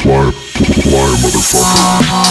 Fly, fly, motherfucker.